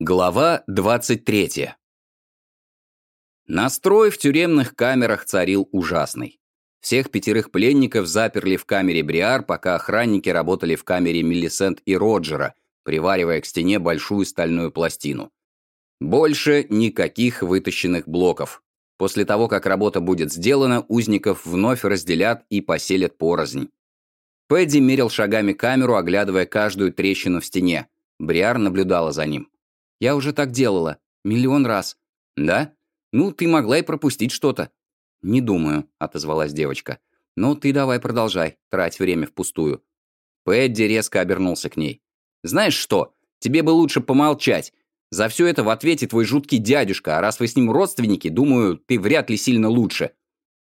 Глава 23. Настрой в тюремных камерах царил ужасный. Всех пятерых пленников заперли в камере Бриар, пока охранники работали в камере Миллисент и Роджера, приваривая к стене большую стальную пластину. Больше никаких вытащенных блоков. После того, как работа будет сделана, узников вновь разделят и поселят порознь. Пэдди мерил шагами камеру, оглядывая каждую трещину в стене. Бриар наблюдала за ним. Я уже так делала. Миллион раз. Да? Ну, ты могла и пропустить что-то. Не думаю, отозвалась девочка. Ну, ты давай продолжай, трать время впустую. Пэдди резко обернулся к ней. Знаешь что? Тебе бы лучше помолчать. За все это в ответе твой жуткий дядюшка, а раз вы с ним родственники, думаю, ты вряд ли сильно лучше.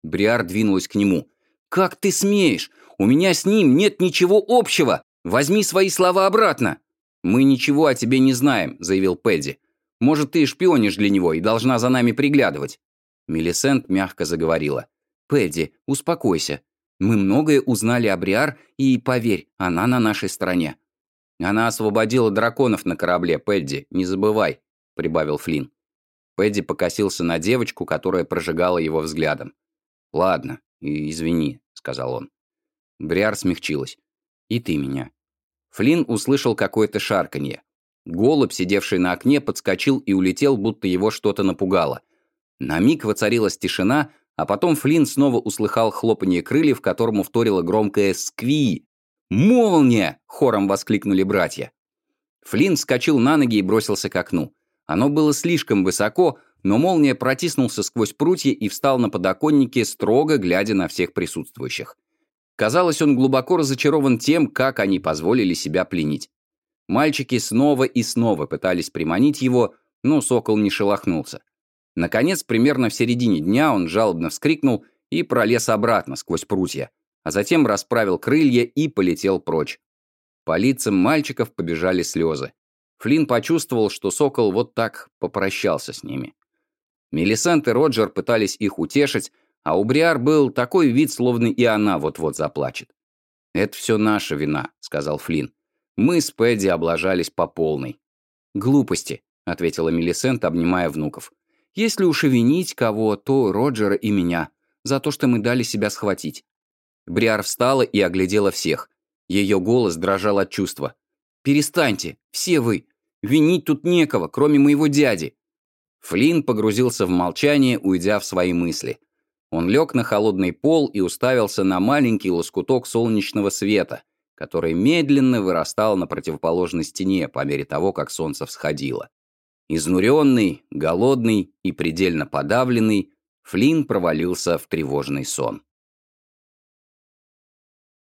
Бриар двинулась к нему. «Как ты смеешь? У меня с ним нет ничего общего! Возьми свои слова обратно!» «Мы ничего о тебе не знаем», — заявил Пэдди. «Может, ты шпионишь для него и должна за нами приглядывать?» Мелисент мягко заговорила. «Пэдди, успокойся. Мы многое узнали о Бриар, и, поверь, она на нашей стороне». «Она освободила драконов на корабле, Пэдди, не забывай», — прибавил Флинн. Пэдди покосился на девочку, которая прожигала его взглядом. «Ладно, извини», — сказал он. Бриар смягчилась. «И ты меня. Флинн услышал какое-то шарканье. Голубь, сидевший на окне, подскочил и улетел, будто его что-то напугало. На миг воцарилась тишина, а потом Флинн снова услыхал хлопанье крыльев, которому вторило громкое «Скви!». «Молния!» — хором воскликнули братья. Флинн вскочил на ноги и бросился к окну. Оно было слишком высоко, но молния протиснулся сквозь прутья и встал на подоконнике, строго глядя на всех присутствующих. Казалось, он глубоко разочарован тем, как они позволили себя пленить. Мальчики снова и снова пытались приманить его, но сокол не шелохнулся. Наконец, примерно в середине дня он жалобно вскрикнул и пролез обратно сквозь прутья, а затем расправил крылья и полетел прочь. По лицам мальчиков побежали слезы. Флинн почувствовал, что сокол вот так попрощался с ними. Мелисент и Роджер пытались их утешить, а у Бриар был такой вид, словно и она вот-вот заплачет. «Это все наша вина», — сказал Флинн. «Мы с Пэдди облажались по полной». «Глупости», — ответила Мелисент, обнимая внуков. «Если уж и винить кого, то Роджера и меня, за то, что мы дали себя схватить». Бриар встала и оглядела всех. Ее голос дрожал от чувства. «Перестаньте, все вы! Винить тут некого, кроме моего дяди!» Флинн погрузился в молчание, уйдя в свои мысли. Он лег на холодный пол и уставился на маленький лоскуток солнечного света, который медленно вырастал на противоположной стене по мере того, как солнце всходило. Изнуренный, голодный и предельно подавленный, Флинн провалился в тревожный сон.